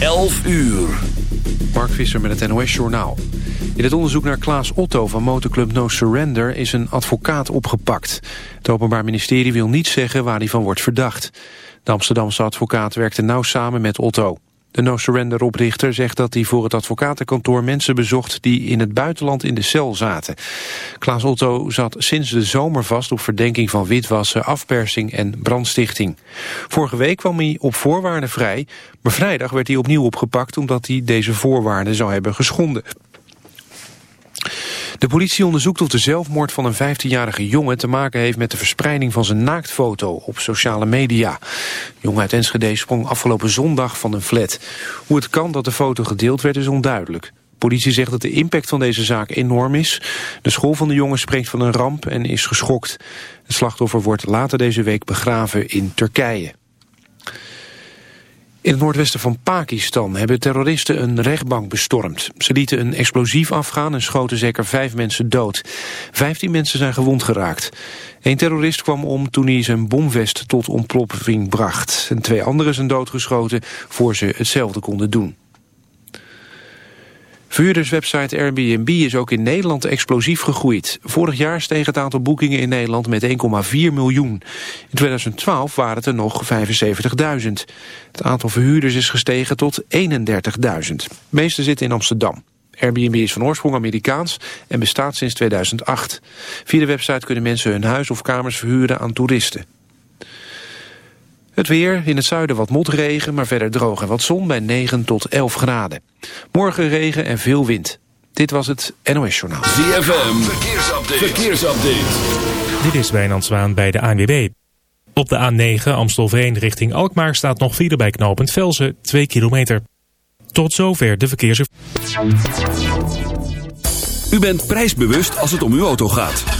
11 uur. Mark Visser met het NOS Journaal. In het onderzoek naar Klaas Otto van motorclub No Surrender is een advocaat opgepakt. Het Openbaar Ministerie wil niet zeggen waar hij van wordt verdacht. De Amsterdamse advocaat werkte nauw samen met Otto. De No Surrender oprichter zegt dat hij voor het advocatenkantoor mensen bezocht die in het buitenland in de cel zaten. Klaas Otto zat sinds de zomer vast op verdenking van witwassen, afpersing en brandstichting. Vorige week kwam hij op voorwaarden vrij, maar vrijdag werd hij opnieuw opgepakt omdat hij deze voorwaarden zou hebben geschonden. De politie onderzoekt of de zelfmoord van een 15-jarige jongen te maken heeft met de verspreiding van zijn naaktfoto op sociale media. jongen uit Enschede sprong afgelopen zondag van een flat. Hoe het kan dat de foto gedeeld werd is onduidelijk. politie zegt dat de impact van deze zaak enorm is. De school van de jongen spreekt van een ramp en is geschokt. Het slachtoffer wordt later deze week begraven in Turkije. In het noordwesten van Pakistan hebben terroristen een rechtbank bestormd. Ze lieten een explosief afgaan en schoten zeker vijf mensen dood. Vijftien mensen zijn gewond geraakt. Een terrorist kwam om toen hij zijn bomvest tot ontploffing bracht. En twee anderen zijn doodgeschoten voor ze hetzelfde konden doen. Verhuurderswebsite Airbnb is ook in Nederland explosief gegroeid. Vorig jaar steeg het aantal boekingen in Nederland met 1,4 miljoen. In 2012 waren het er nog 75.000. Het aantal verhuurders is gestegen tot 31.000. De meeste zitten in Amsterdam. Airbnb is van oorsprong Amerikaans en bestaat sinds 2008. Via de website kunnen mensen hun huis of kamers verhuren aan toeristen. Het weer, in het zuiden wat motregen, maar verder droog en wat zon bij 9 tot 11 graden. Morgen regen en veel wind. Dit was het NOS Journaal. ZFM, verkeersupdate. verkeersupdate. Dit is Wijnand Zwaan bij de ANWB. Op de A9 Amstelveen richting Alkmaar staat nog file bij knooppunt Velzen 2 kilometer. Tot zover de verkeers... U bent prijsbewust als het om uw auto gaat.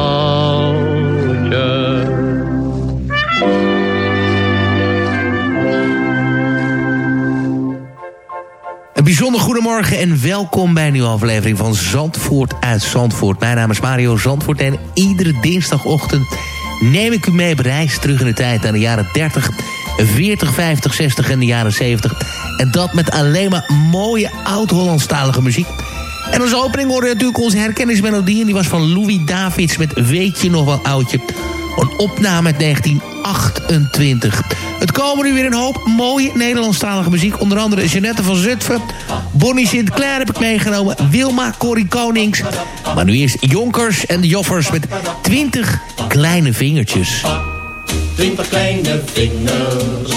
Bijzonder goedemorgen en welkom bij een nieuwe aflevering van Zandvoort uit Zandvoort. Mijn naam is Mario Zandvoort en iedere dinsdagochtend neem ik u mee op reis terug in de tijd aan de jaren 30, 40, 50, 60 en de jaren 70. En dat met alleen maar mooie oud-Hollandstalige muziek. En als opening hoorde natuurlijk onze herkenningsmelodie en die was van Louis Davids met Weet je nog wel oudje. Een opname uit 1928. Het komen nu weer een hoop mooie Nederlandstalige muziek. Onder andere Jeanette van Zutphen. Bonnie Sinclair heb ik meegenomen. Wilma Corrie Konings. Maar nu is Jonkers en de Joffers met 20 kleine vingertjes. Twintig kleine vingers,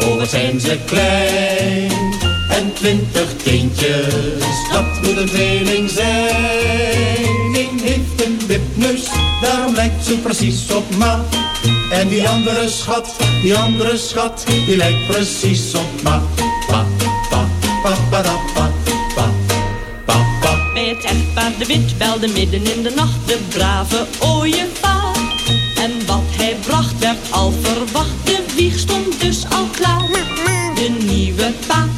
oh wat zijn ze klein. En twintig teentjes, dat moet een tweeling zijn. Eén heeft een wipneus, daarom lijkt ze precies op ma. En die andere schat, die andere schat, die lijkt precies op ma. Pa, pa, pa, pa, da, pa, pa, pa, pa. Bij het echtpaar de wit belde midden in de nacht de brave ooievaar. En wat hij bracht werd al verwacht, de wieg stond dus al klaar. De nieuwe pa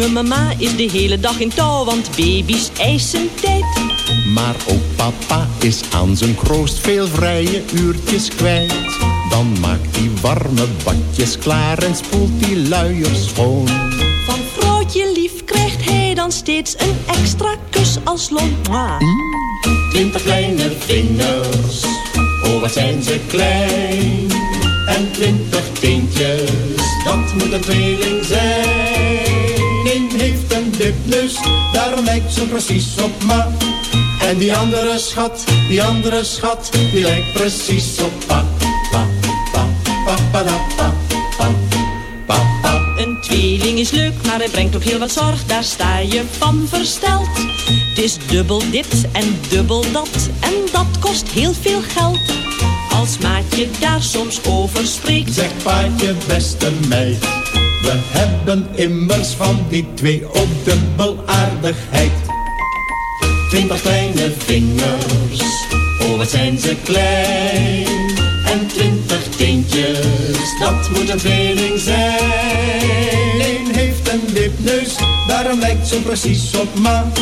jonge mama is de hele dag in touw, want baby's eisen tijd. Maar ook papa is aan zijn kroost veel vrije uurtjes kwijt. Dan maakt hij warme badjes klaar en spoelt die luiers schoon. Van vrouwtje lief krijgt hij dan steeds een extra kus als loon. Mwah. Twintig kleine vingers, oh wat zijn ze klein. En twintig teentjes, dat moet een tweeling zijn. Heeft een wipneus, daarom lijkt ze precies op ma. En die andere schat, die andere schat, die lijkt precies op pa. Pa, pa, pa, pa, da, pa, pa, pa, pa. Een tweeling is leuk, maar hij brengt ook heel wat zorg. Daar sta je van versteld. Het is dubbel dit en dubbel dat. En dat kost heel veel geld. Als maatje daar soms over spreekt. Zeg paatje, beste meid. We hebben immers van die twee ook dubbel aardigheid. Twintig kleine vingers, oh wat zijn ze klein. En twintig tientjes, dat moet een tweeling zijn. Eén heeft een wipneus, daarom lijkt zo precies op ma.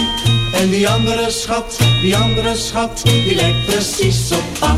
En die andere schat, die andere schat, die lijkt precies op pa.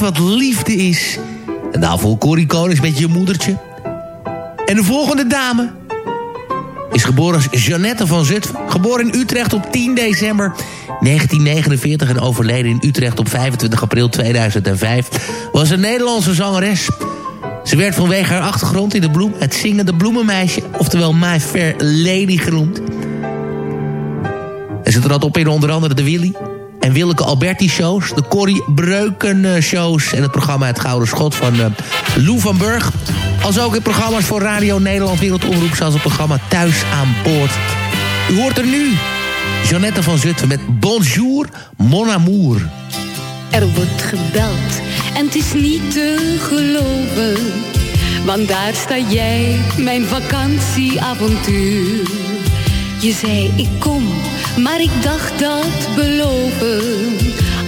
Wat liefde is. En daarvoor Corrie Konings met je moedertje. En de volgende dame is geboren als Jeannette van Zutphen. Geboren in Utrecht op 10 december 1949 en overleden in Utrecht op 25 april 2005. Was een Nederlandse zangeres. Ze werd vanwege haar achtergrond in de bloem het zingende bloemenmeisje... oftewel My Fair Lady genoemd. En ze trad op in onder andere de Willy Willeke Alberti shows... de Corrie Breuken eh, en het programma Het Gouden Schot van eh, Lou van Burg... als ook in programma's voor Radio Nederland Wereldomroep... zoals het programma Thuis aan Boord. U hoort er nu Jeannette van Zutphen met Bonjour Mon Amour. Er wordt gebeld en het is niet te geloven. Want daar sta jij, mijn vakantieavontuur. Je zei ik kom, maar ik dacht dat beloven.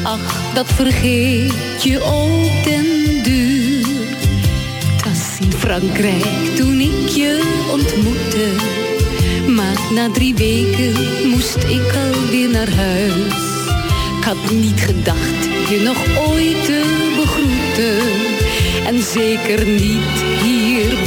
Ach, dat vergeet je ook den duur. Was in Frankrijk toen ik je ontmoette. Maar na drie weken moest ik alweer naar huis. Ik had niet gedacht je nog ooit te begroeten. En zeker niet hier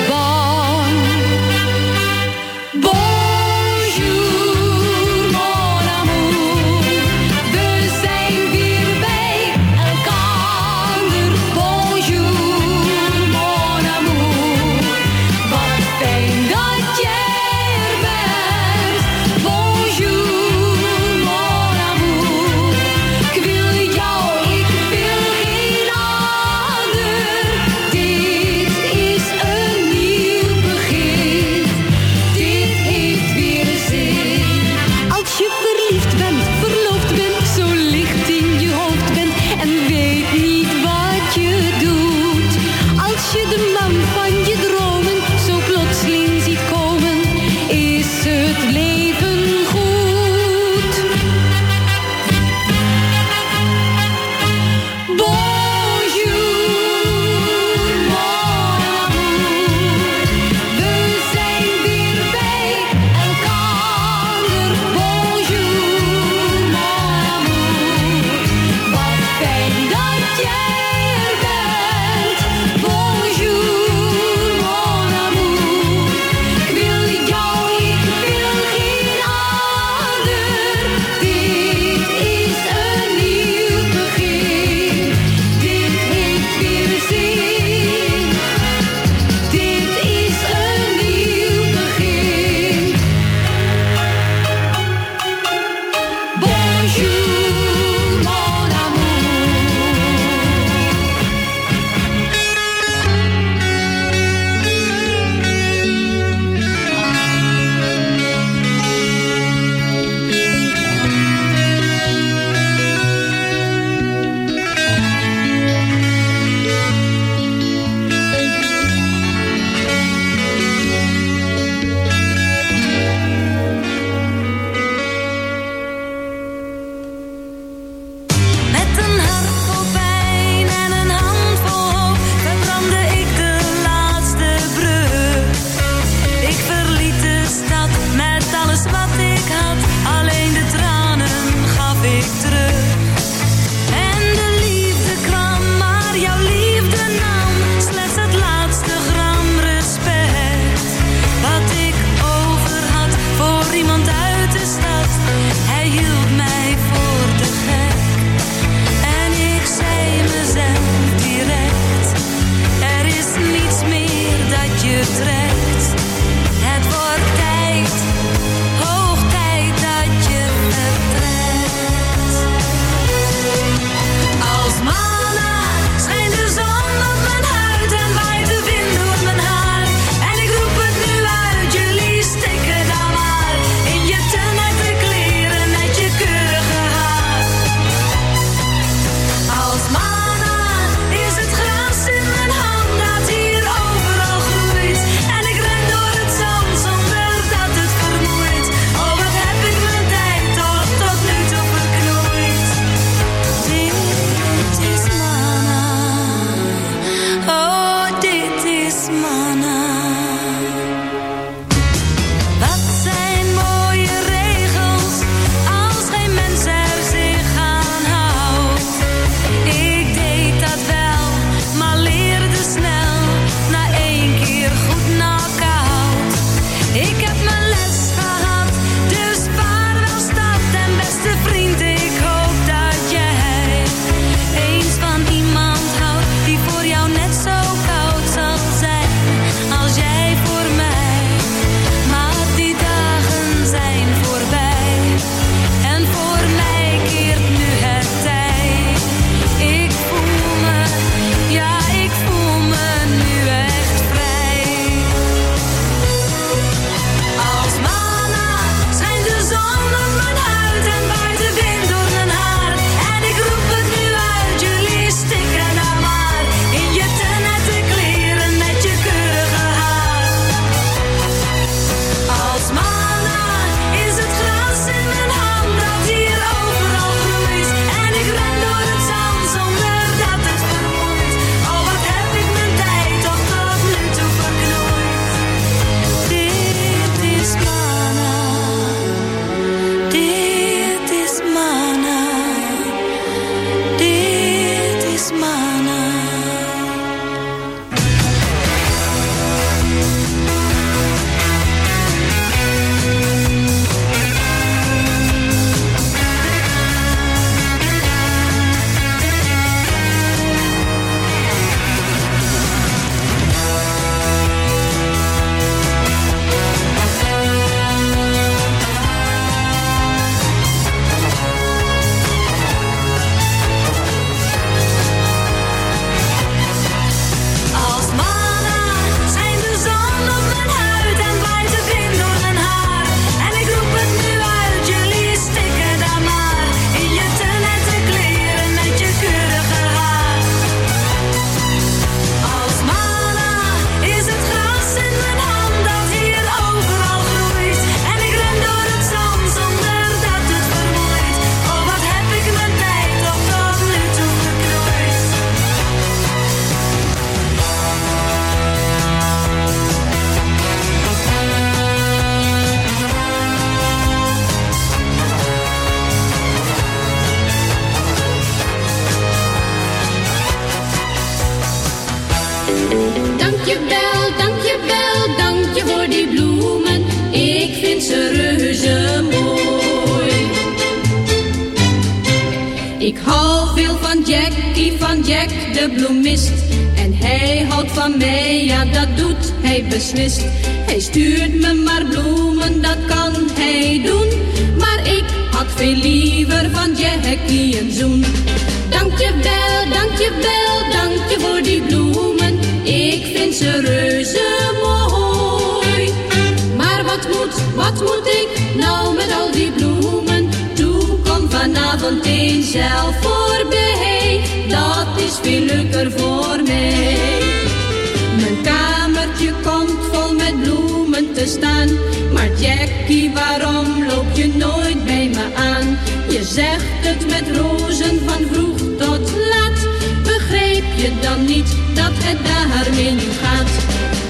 dat het daarmee nu gaat?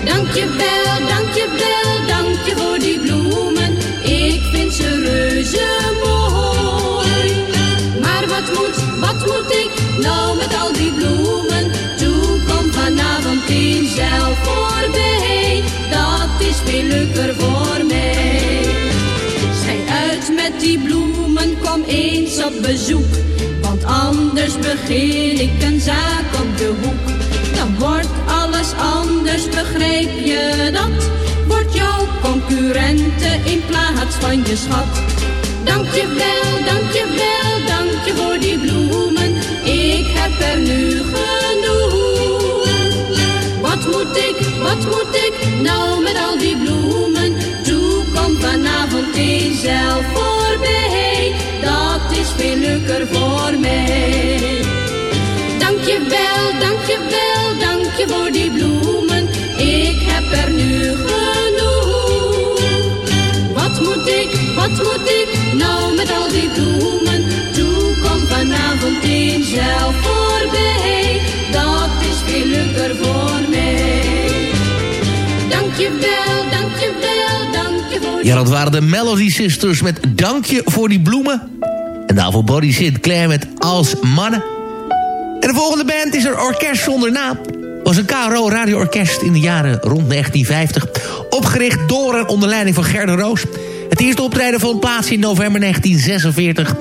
Dankjewel, dankjewel, dankje voor die bloemen. Ik vind ze reuze mooi. Maar wat moet, wat moet ik nou met al die bloemen? Toe, kom vanavond eens zelf voorbij. Dat is veel leuker voor mij. Schij uit met die bloemen, kom eens op bezoek. Want anders begin ik een zaak op de hoek. Dan wordt alles anders, begrijp je dat? Wordt jouw concurrente in plaats van je schat. Dankjewel, dankjewel, dankje voor die bloemen. Ik heb er nu genoeg. Wat moet ik, wat moet ik nou met al die bloemen? Toe, kom vanavond zelf voorbij. Dat is veel leuker voor mij. Dankjewel, dankjewel, dankje voor die bloemen. Ik heb er nu genoeg. Wat moet ik, wat moet ik nou met al die bloemen? Toe, kom vanavond eens zelf voorbij. Dat is veel leuker voor mij. Dankjewel, dankjewel, dankje voor Ja, dat waren de Melody Sisters met Dankje voor die bloemen. En daarvoor Body Sinclair met Als Mannen. En de volgende band is er Orkest Zonder Naam. Was een KRO radioorkest in de jaren rond 1950. Opgericht door en onder leiding van Gerda Roos. Het eerste optreden vond plaats in november 1946.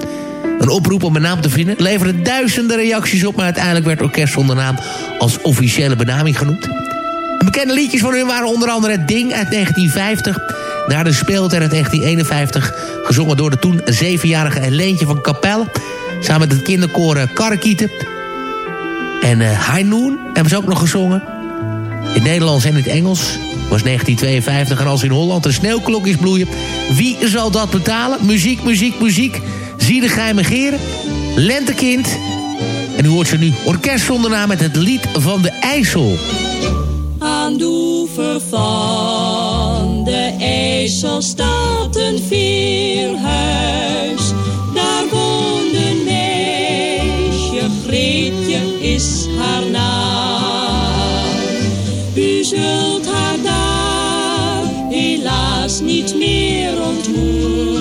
Een oproep om een naam te vinden leverde duizenden reacties op... maar uiteindelijk werd Orkest Zonder Naam als officiële benaming genoemd. De bekende liedjes van hun waren onder andere Het Ding uit 1950... Naar de speeltuin uit 1951, gezongen door de toen zevenjarige Leentje van Capelle... samen met het kinderkoor eh, Karrekieten. En uh, High Noon hebben ze ook nog gezongen. In het Nederlands en in het Engels was 1952. En als in Holland de sneeuwklokjes bloeien... wie zal dat betalen? Muziek, muziek, muziek. Zie de geheime geren. Lentekind. En u hoort ze nu orkest zonder naam met het lied van de IJssel. Aan de oever van de IJssel staat een veerhuis. Is haar naam. U zult haar daar helaas niet meer ontmoeten.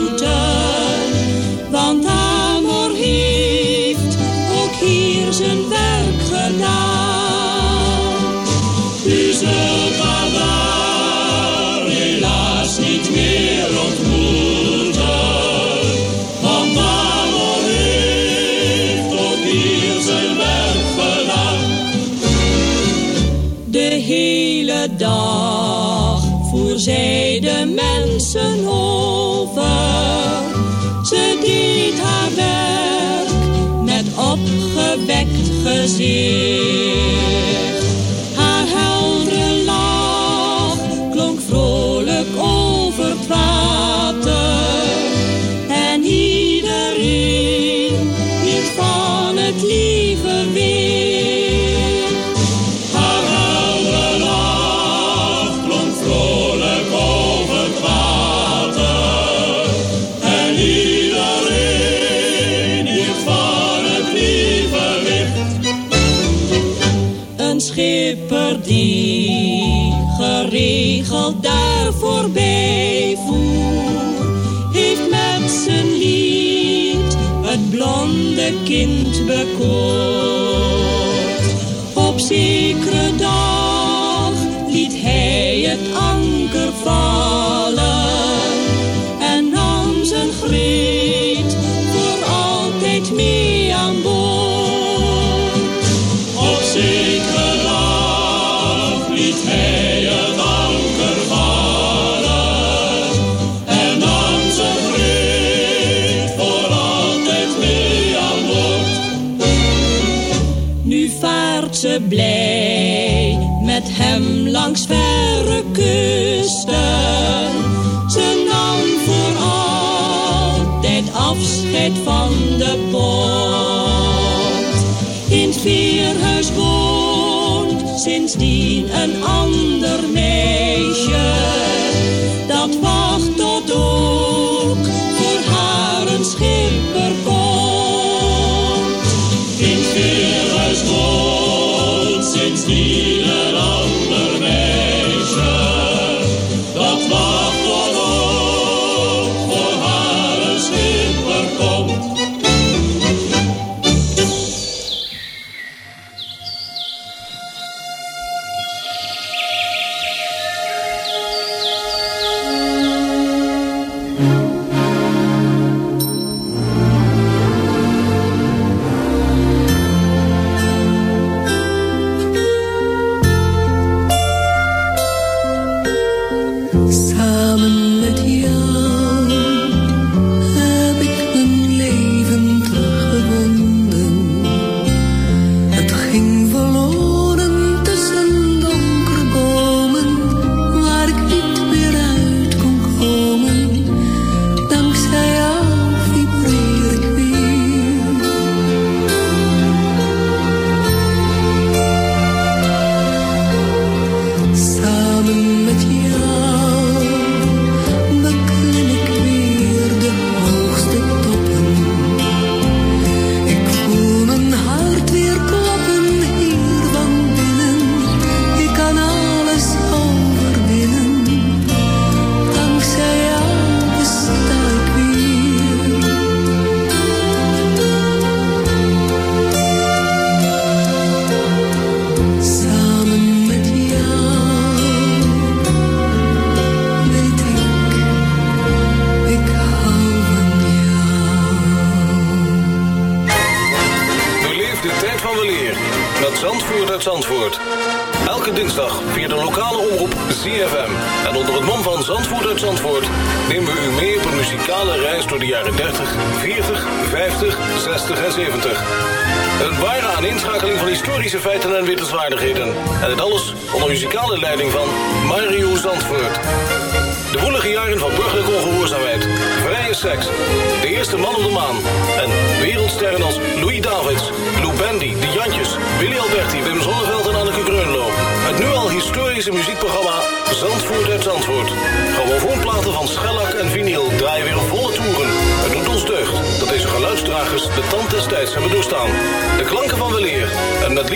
See. Schipper die geregeld daar voorbij heeft met zijn lied het blonde kind bekoord. Op zekere dag In het vierhuis woont sindsdien een ander meisje. Dat wacht tot ook voor haar een schipper komt.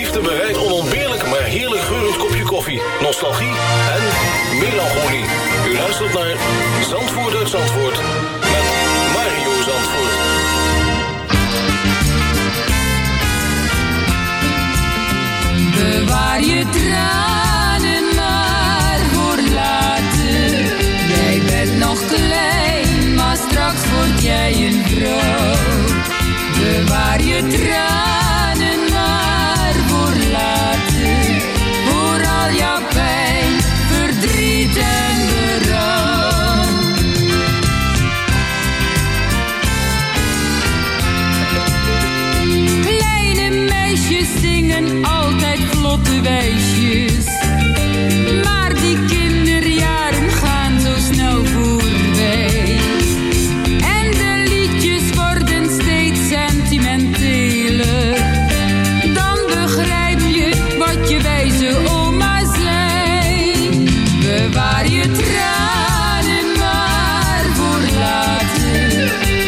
liefde een onontbeerlijk maar heerlijk geurend kopje koffie, nostalgie en melancholie. U luistert naar Zandvoort Zandvoort met Mario Zandvoort. Bewaar je tranen maar voor later. Jij bent nog klein, maar straks word jij een vrouw. Bewaar je tranen. Maar die kinderjaren gaan zo snel voorbij. En de liedjes worden steeds sentimenteler. Dan begrijp je wat je wijze oma zei. Bewaar je tranen maar voor later.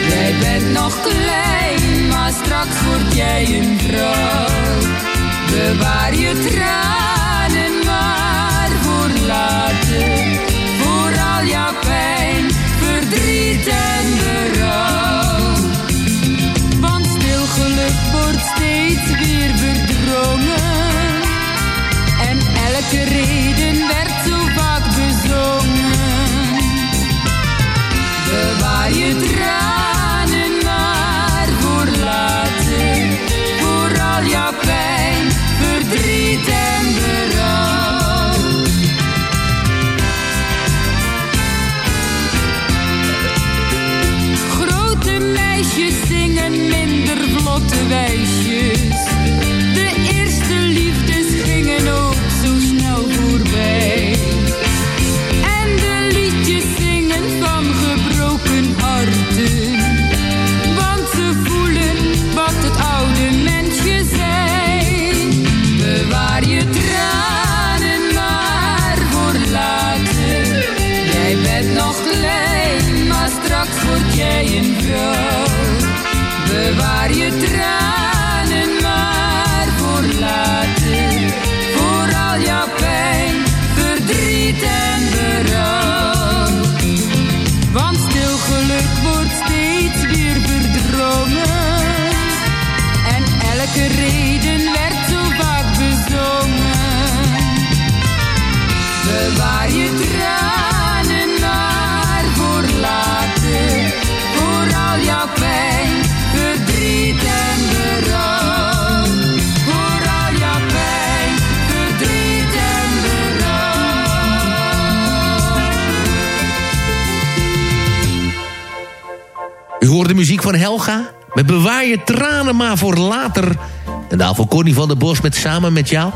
Jij bent nog klein, maar straks word jij liedjes zingen minder vlotte wijsjes. Van Helga. Met bewaar je tranen maar voor later. En daarvoor Connie van der Bos met Samen met jou.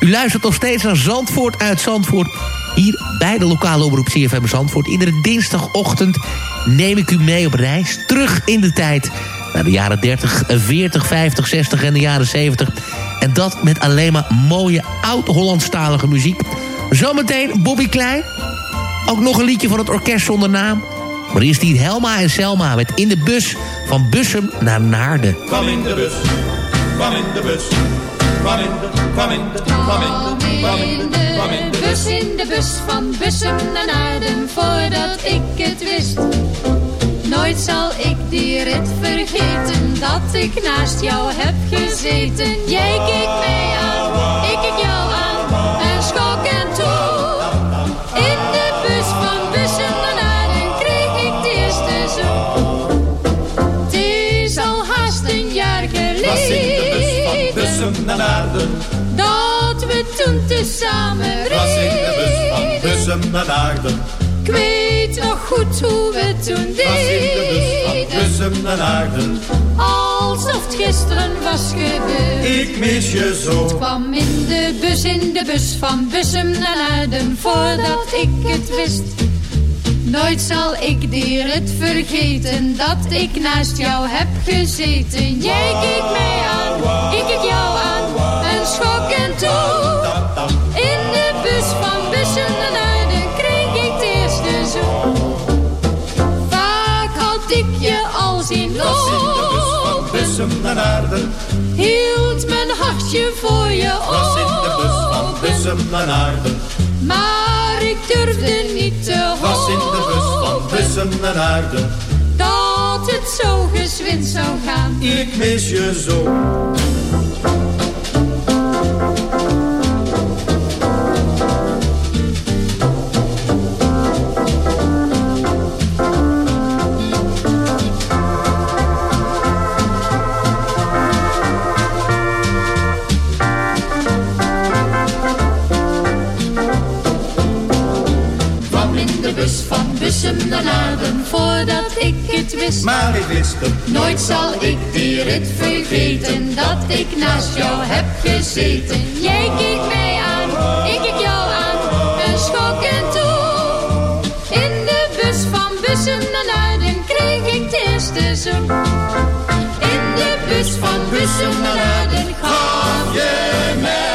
U luistert nog steeds naar Zandvoort uit Zandvoort. Hier bij de lokale omroep CFM Zandvoort. Iedere dinsdagochtend neem ik u mee op reis. Terug in de tijd. Naar de jaren 30, 40, 50, 60 en de jaren 70. En dat met alleen maar mooie oud-Hollandstalige muziek. Zometeen Bobby Klein. Ook nog een liedje van het orkest zonder naam. Maar eerst hier Helma en Selma met In de Bus van Bussum naar Naarden. Kwam in de bus, kwam in de bus, kwam in de, kwam in de, kwam in de, kwam in de, kwam in de bus in de bus van Bussum naar Naarden voordat ik het wist. Nooit zal ik die rit vergeten dat ik naast jou heb gezeten. Jij keek mij aan, toen tezamen Was in de bus van naar Naarden. Ik weet nog goed hoe we toen Was in de bus van deden. Alsof het gisteren was gebeurd. Ik mis je zo. kwam in de bus, in de bus van Bussum naar Naarden voordat ik het wist. Nooit zal ik die rit vergeten dat ik naast jou heb gezeten. Jij keek mij aan, ik keek jou aan en schok en toe. Naar Naarden. Hield mijn hartje voor je Was in de bus van open. Bussum naar Naarden. Maar ik durfde niet te Was in de bus van hopen Bussum naar Naarden. dat het zo gezwind zou gaan. Ik mis je zo. Naar Naarden voordat ik het wist. Maar ik wist het. Nooit zal ik die rit vergeten dat ik naast jou heb gezeten. Jij keek mij aan, ik keek jou aan en schok en toe. In de bus van Bussum naar kreeg ik de eerste zoen. In de bus van Bussum naar gaf je mij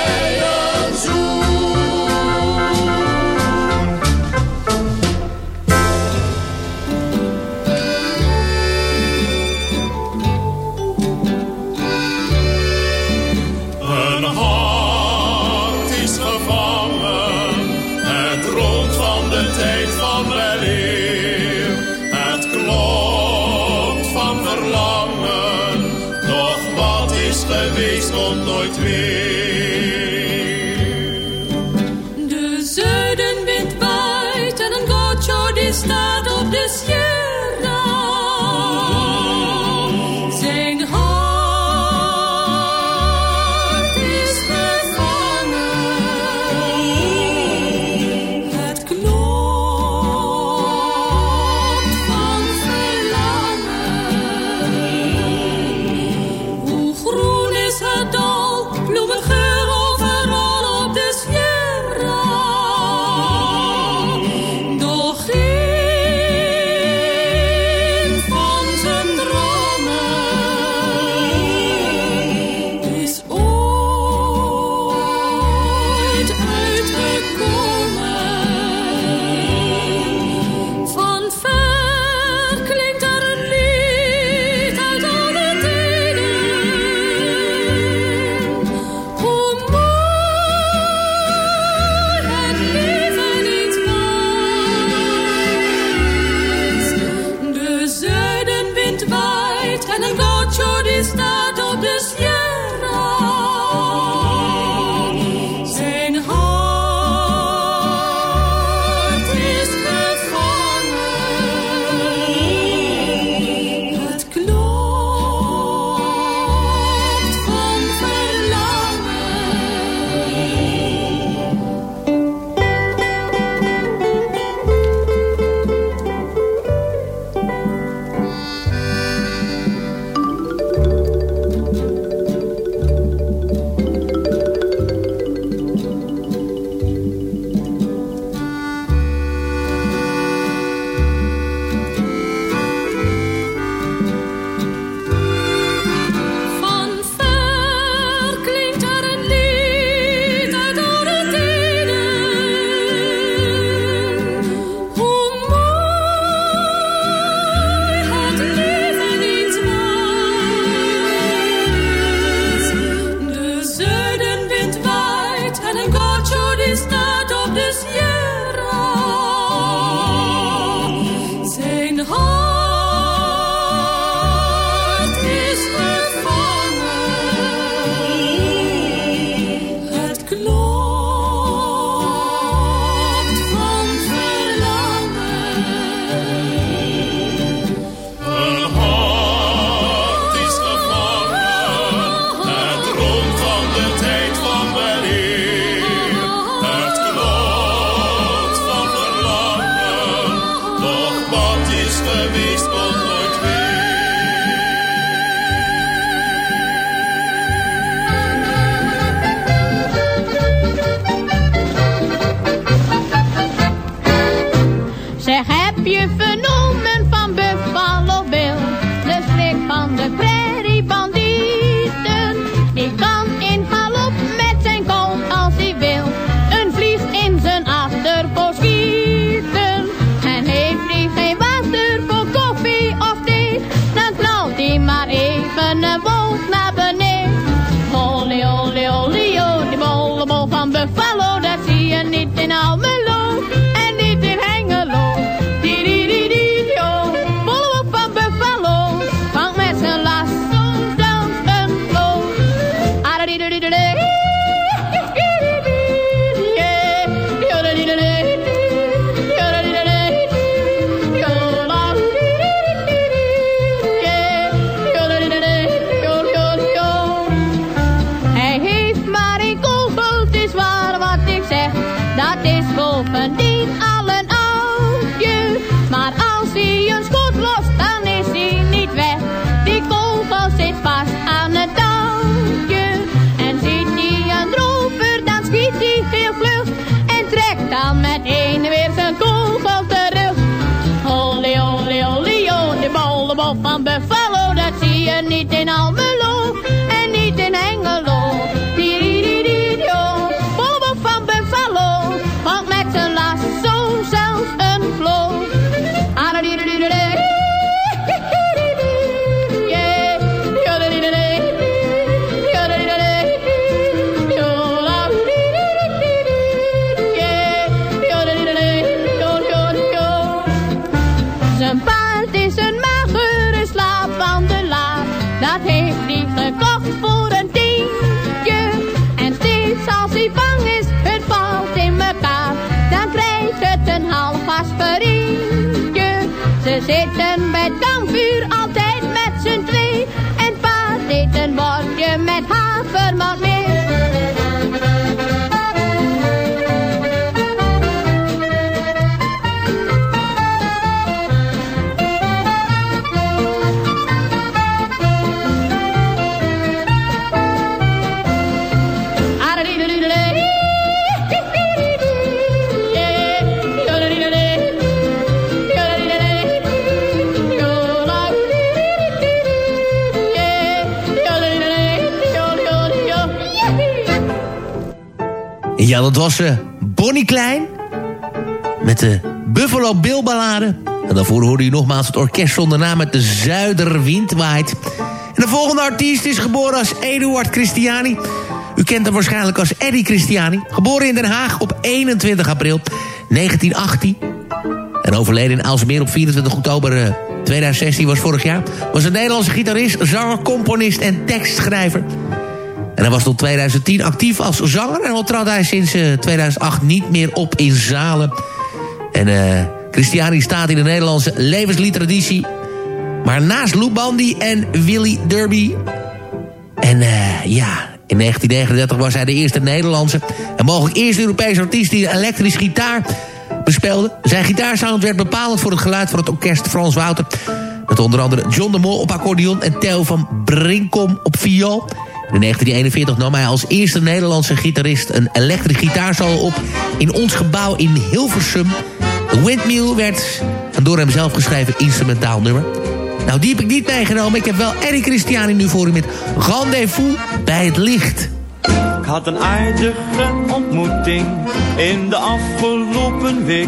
Zij. Zeg, heb je vanochtend Ja, dat was uh, Bonnie Klein. Met de Buffalo Bill ballade. En daarvoor hoorde u nogmaals het orkest zonder naam met de Zuiderwind waait. En de volgende artiest is geboren als Eduard Christiani. U kent hem waarschijnlijk als Eddie Christiani. Geboren in Den Haag op 21 april 1918. En overleden in Aalsmeer op 24 oktober 2016 was vorig jaar. Was een Nederlandse gitarist, zanger, componist en tekstschrijver. En hij was tot 2010 actief als zanger... en al trad hij sinds uh, 2008 niet meer op in zalen. En uh, Christiani staat in de Nederlandse levensliedtraditie. Maar naast Lou en Willy Derby... en uh, ja, in 1939 was hij de eerste Nederlandse... en mogelijk eerste Europese artiest die een elektrische gitaar bespeelde. Zijn gitaarsound werd bepalend voor het geluid van het orkest Frans Wouter... met onder andere John de Mol op accordeon en Theo van Brinkom op viool... In 1941 nam hij als eerste Nederlandse gitarist een elektrische gitaarsolo op in ons gebouw in Hilversum. The Windmill werd een door hem zelf geschreven instrumentaal nummer. Nou, die heb ik niet meegenomen. Ik heb wel Eric Christiani nu voor u met Rendezvous bij het licht. Ik had een aardige ontmoeting in de afgelopen week.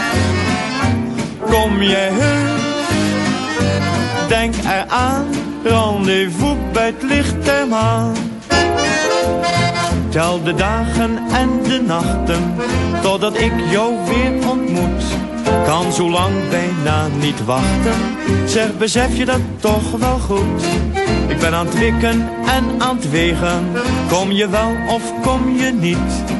kom jij heus, denk eraan. Rendezvous bij het licht der maan. Tel de dagen en de nachten, totdat ik jou weer ontmoet. Kan zo lang bijna niet wachten, zeg besef je dat toch wel goed. Ik ben aan het wikken en aan het wegen, kom je wel of kom je niet.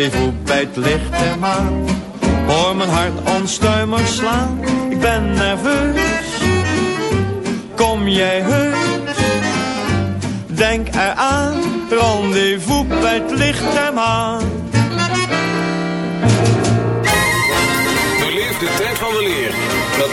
Rendezvous bij het licht der maan Hoor mijn hart onstuimig slaan, ik ben nerveus. Kom jij heus, denk eraan, rendezvous bij het licht der maan.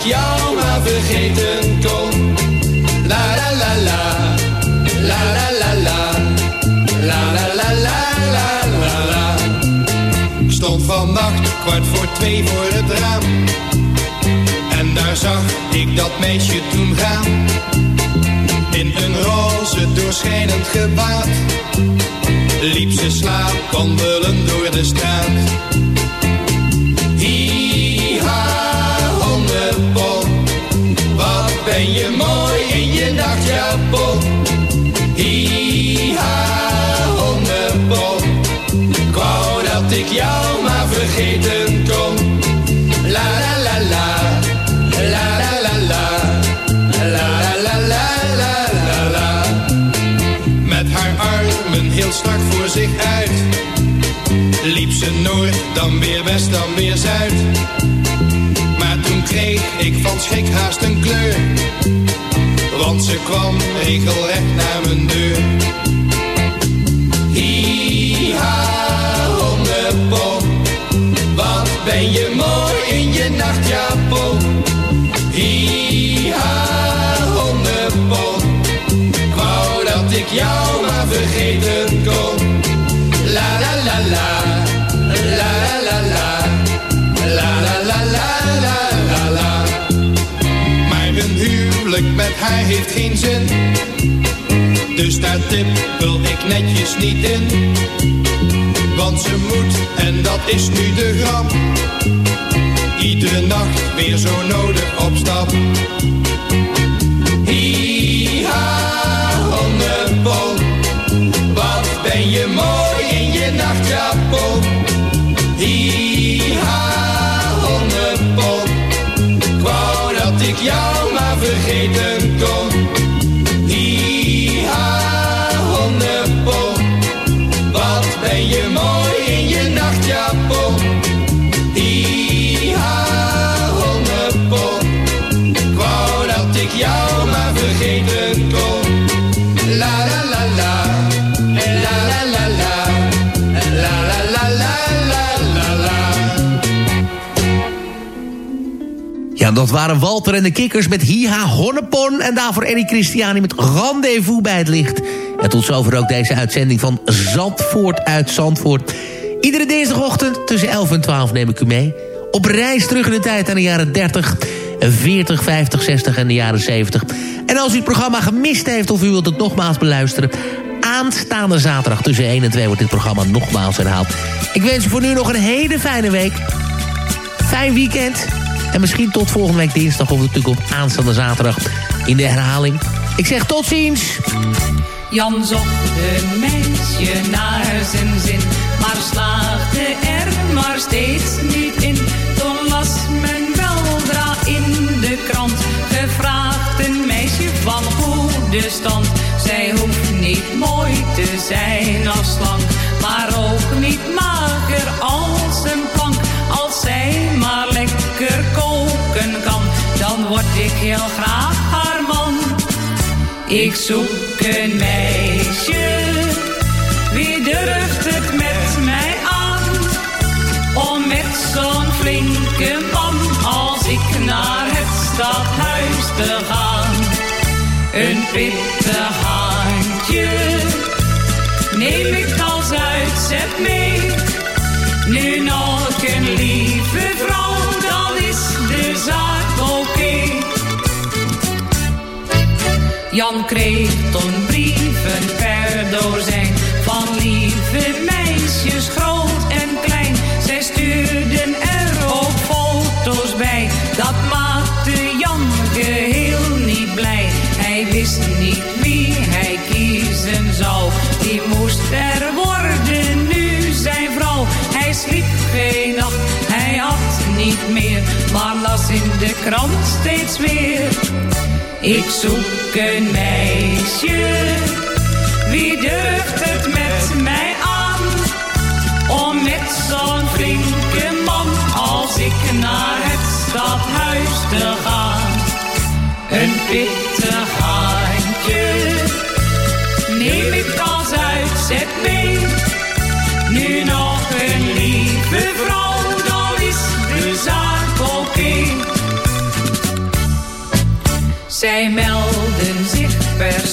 Ik jou maar vergeten kon. La la la la, la la la la. La la la la la la la. Stond vannacht kwart voor twee voor het raam. En daar zag ik dat meisje toen gaan. In een roze doorschijnend gewaad. Liep ze slaapwandelen door de straat. Kon. La la la la, la la la la, la la la la la la la. Met haar armen heel strak voor zich uit. Liep ze noord, dan weer west, dan weer zuid. Maar toen kreeg ik van schrik haast een kleur. Want ze kwam regelrecht naar mijn deur. Tippel ik netjes niet in. Want ze moet, en dat is nu de grap. Iedere nacht weer zo nodig op stap. Hi-ha. Wat ben je mooi Dat waren Walter en de Kikkers met Hiha Honnepon... en daarvoor Eddie Christiani met Rendezvous bij het licht. En tot zover ook deze uitzending van Zandvoort uit Zandvoort. Iedere dinsdagochtend tussen 11 en 12 neem ik u mee. Op reis terug in de tijd aan de jaren 30, 40, 50, 60 en de jaren 70. En als u het programma gemist heeft of u wilt het nogmaals beluisteren... aanstaande zaterdag tussen 1 en 2 wordt dit programma nogmaals herhaald. Ik wens u voor nu nog een hele fijne week. Fijn weekend. En misschien tot volgende week dinsdag of natuurlijk op aanstaande zaterdag in de herhaling. Ik zeg tot ziens. Jan zocht een meisje naar zijn zin, maar slaagde er maar steeds niet in. Toen las men weldra in de krant, gevraagd een meisje van goede stand. Zij hoeft niet mooi te zijn als slank, maar ook niet mager als een plank. Als zij maar lekker kan, dan word ik heel graag haar man. Ik zoek een meisje, wie durft het met mij aan? Om met zo'n flinke man als ik naar het stadhuis te gaan. Een pittig handje, neem ik als uitzet mee. Nu nog een lieve vrouw, oké. Jan kreeg toen brieven per dozijn van lieve meisjes, groot las in de krant steeds weer. Ik zoek een meisje, wie durft het met mij aan? Om met zo'n flinke man als ik naar het stadhuis te gaan. Een pittig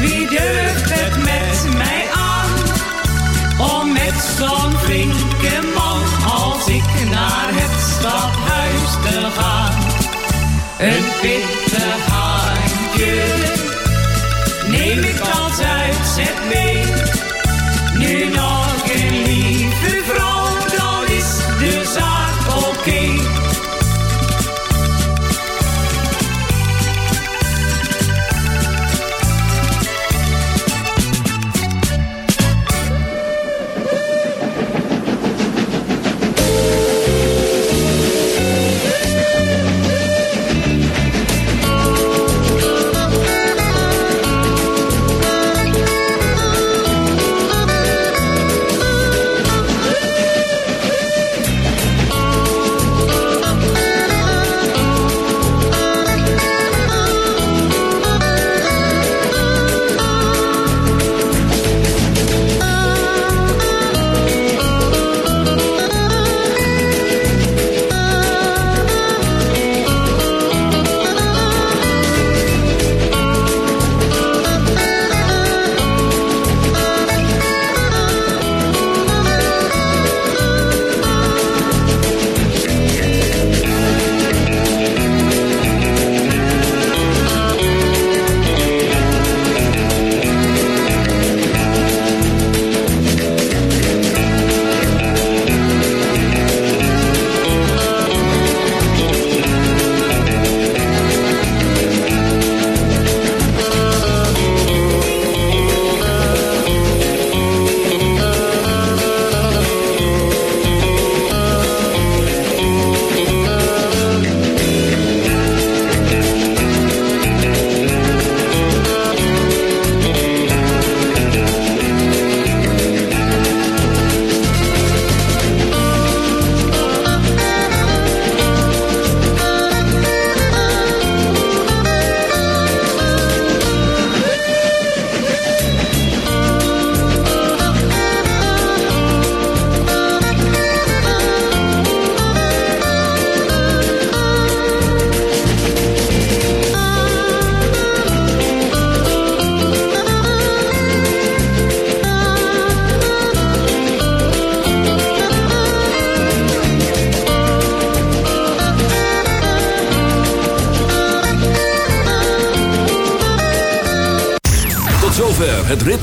wie durft het met mij aan? Om met zo'n flinke man als ik naar het stadhuis te gaan. Een pittig handje, neem ik als uitzet mee.